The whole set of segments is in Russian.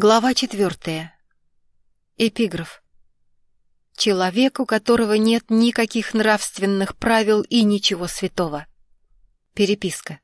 Глава четвертая. Эпиграф. Человек, у которого нет никаких нравственных правил и ничего святого. Переписка.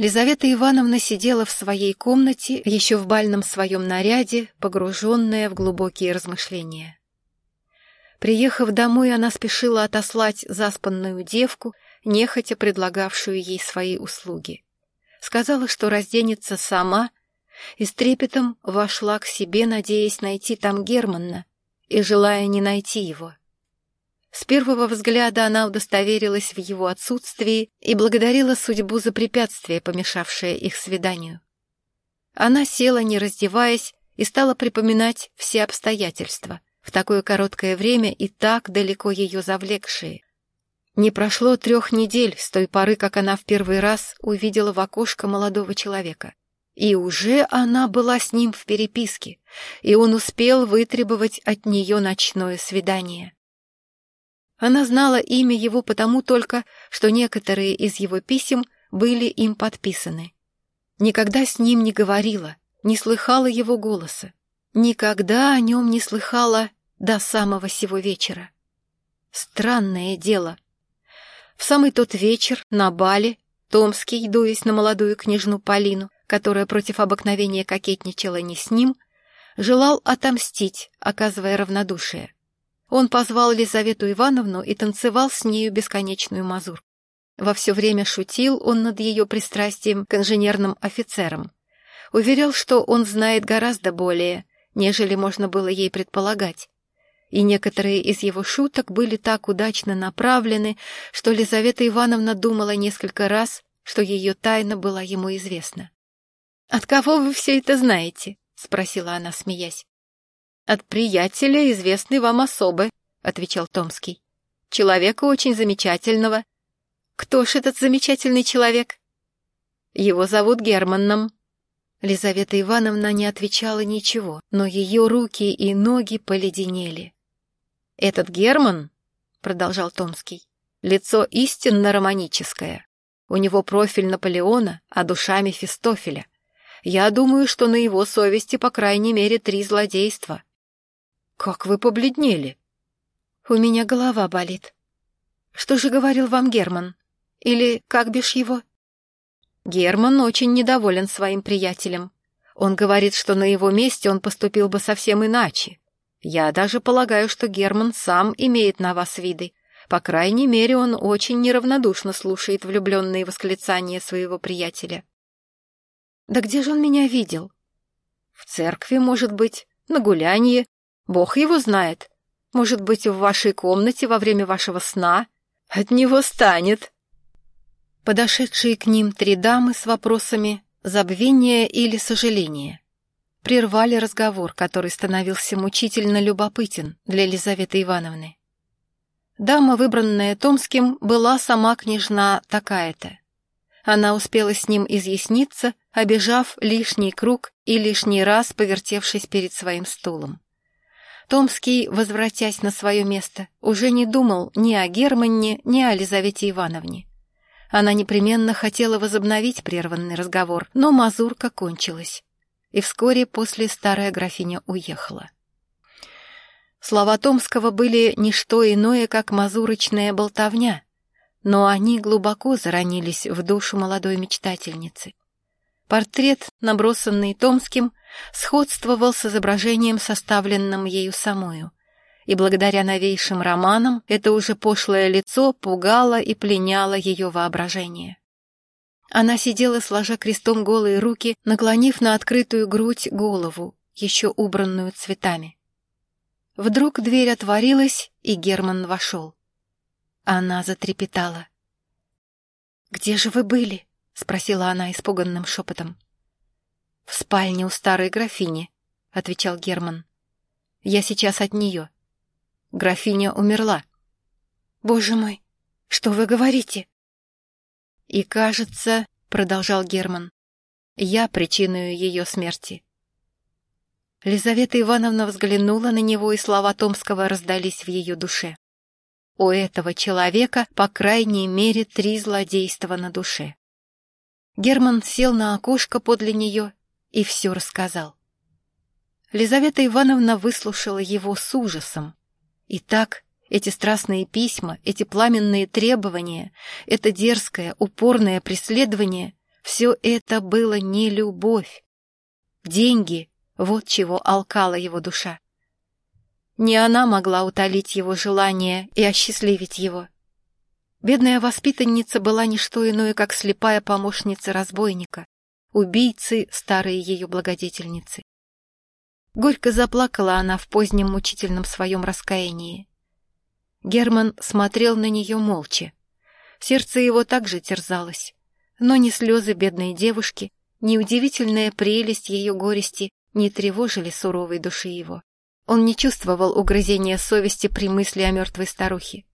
Лизавета Ивановна сидела в своей комнате, еще в бальном своем наряде, погруженная в глубокие размышления. Приехав домой, она спешила отослать заспанную девку, нехотя предлагавшую ей свои услуги. Сказала, что разденется сама, и с трепетом вошла к себе, надеясь найти там Германна и желая не найти его. С первого взгляда она удостоверилась в его отсутствии и благодарила судьбу за препятствие, помешавшее их свиданию. Она села, не раздеваясь, и стала припоминать все обстоятельства, в такое короткое время и так далеко ее завлекшие. Не прошло трех недель с той поры, как она в первый раз увидела в окошко молодого человека. И уже она была с ним в переписке, и он успел вытребовать от нее ночное свидание. Она знала имя его потому только, что некоторые из его писем были им подписаны. Никогда с ним не говорила, не слыхала его голоса. Никогда о нем не слыхала до самого сего вечера. Странное дело. В самый тот вечер на бале Томский, дуясь на молодую княжну Полину, которая против обыкновения кокетничала не с ним, желал отомстить, оказывая равнодушие. Он позвал Лизавету Ивановну и танцевал с нею бесконечную мазур. Во все время шутил он над ее пристрастием к инженерным офицерам. Уверял, что он знает гораздо более, нежели можно было ей предполагать. И некоторые из его шуток были так удачно направлены, что Лизавета Ивановна думала несколько раз, что ее тайна была ему известна. «От кого вы все это знаете?» — спросила она, смеясь. «От приятеля, известной вам особы», — отвечал Томский. «Человека очень замечательного». «Кто ж этот замечательный человек?» «Его зовут Германном». Лизавета Ивановна не отвечала ничего, но ее руки и ноги поледенели. «Этот Герман», — продолжал Томский, — «лицо истинно романическое. У него профиль Наполеона, а душа Мефистофеля. Я думаю, что на его совести по крайней мере три злодейства. «Как вы побледнели?» «У меня голова болит. Что же говорил вам Герман? Или как бишь его?» Герман очень недоволен своим приятелем. Он говорит, что на его месте он поступил бы совсем иначе. Я даже полагаю, что Герман сам имеет на вас виды. По крайней мере, он очень неравнодушно слушает влюбленные восклицания своего приятеля. «Да где же он меня видел?» «В церкви, может быть, на гулянье, Бог его знает. Может быть, в вашей комнате во время вашего сна от него станет. Подошедшие к ним три дамы с вопросами забвения или сожаления прервали разговор, который становился мучительно любопытен для Елизаветы Ивановны. Дама, выбранная Томским, была сама княжна такая-то. Она успела с ним изъясниться, обежав лишний круг и лишний раз повертевшись перед своим стулом. Томский, возвратясь на свое место, уже не думал ни о Германне, ни о Лизавете Ивановне. Она непременно хотела возобновить прерванный разговор, но мазурка кончилась, и вскоре после старая графиня уехала. Слова Томского были не что иное, как мазурочная болтовня, но они глубоко заронились в душу молодой мечтательницы. Портрет, набросанный Томским, сходствовал с изображением, составленным ею самою, и благодаря новейшим романам это уже пошлое лицо пугало и пленяло ее воображение. Она сидела, сложа крестом голые руки, наклонив на открытую грудь голову, еще убранную цветами. Вдруг дверь отворилась, и Герман вошел. Она затрепетала. «Где же вы были?» — спросила она испуганным шепотом. В спальне у старой графини, — отвечал Герман. Я сейчас от нее. Графиня умерла. Боже мой, что вы говорите? И кажется, — продолжал Герман, — я причиную ее смерти. Лизавета Ивановна взглянула на него, и слова Томского раздались в ее душе. У этого человека, по крайней мере, три злодейства на душе. Герман сел на окошко подле нее и все рассказал. Лизавета Ивановна выслушала его с ужасом. И так эти страстные письма, эти пламенные требования, это дерзкое, упорное преследование — все это было не любовь. Деньги — вот чего алкала его душа. Не она могла утолить его желание и осчастливить его. Бедная воспитанница была не что иное, как слепая помощница разбойника, убийцы старой ее благодетельницы. Горько заплакала она в позднем мучительном своем раскаянии. Герман смотрел на нее молча. Сердце его также терзалось, но ни слезы бедной девушки, ни удивительная прелесть ее горести не тревожили суровой души его. Он не чувствовал угрызения совести при мысли о мертвой старухе.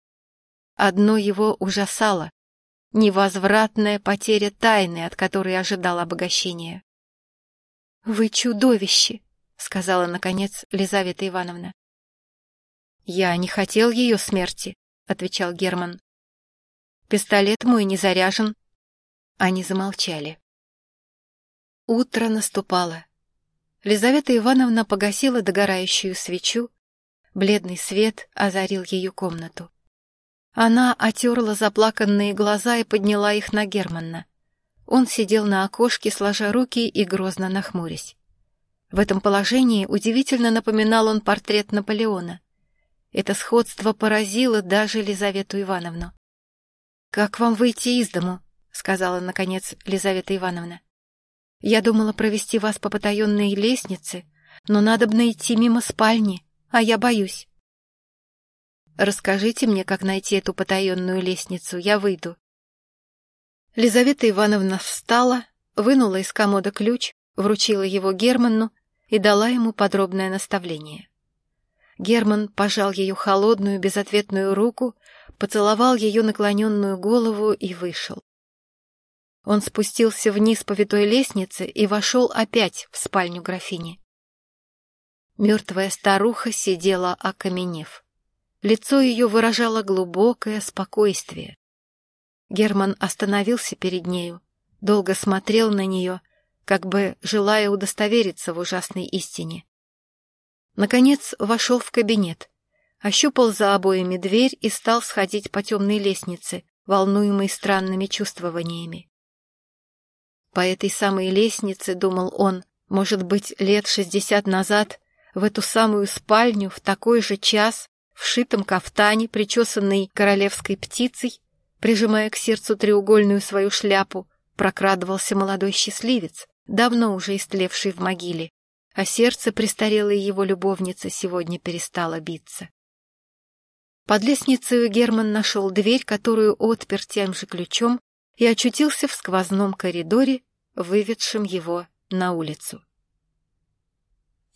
Одно его ужасало — невозвратная потеря тайны, от которой ожидал обогащения. «Вы чудовище!» — сказала, наконец, Лизавета Ивановна. «Я не хотел ее смерти», — отвечал Герман. «Пистолет мой не заряжен». Они замолчали. Утро наступало. Лизавета Ивановна погасила догорающую свечу, бледный свет озарил ее комнату. Она отерла заплаканные глаза и подняла их на Германна. Он сидел на окошке, сложа руки и грозно нахмурясь. В этом положении удивительно напоминал он портрет Наполеона. Это сходство поразило даже Лизавету Ивановну. «Как вам выйти из дому?» — сказала, наконец, Лизавета Ивановна. Я думала провести вас по потаенной лестнице, но надо бы найти мимо спальни, а я боюсь. Расскажите мне, как найти эту потаенную лестницу, я выйду. Лизавета Ивановна встала, вынула из комода ключ, вручила его Герману и дала ему подробное наставление. Герман пожал ее холодную, безответную руку, поцеловал ее наклоненную голову и вышел. Он спустился вниз по витой лестнице и вошел опять в спальню графини. Мертвая старуха сидела, окаменев. Лицо ее выражало глубокое спокойствие. Герман остановился перед нею, долго смотрел на нее, как бы желая удостовериться в ужасной истине. Наконец вошел в кабинет, ощупал за обоями дверь и стал сходить по темной лестнице, волнуемой странными чувствованиями. По этой самой лестнице, думал он, может быть, лет шестьдесят назад, в эту самую спальню, в такой же час, в шитом кафтане, причесанной королевской птицей, прижимая к сердцу треугольную свою шляпу, прокрадывался молодой счастливец, давно уже истлевший в могиле, а сердце престарелой его любовницы сегодня перестало биться. Под лестницей Герман нашел дверь, которую отпер тем же ключом, и очутился в сквозном коридоре, выведшем его на улицу.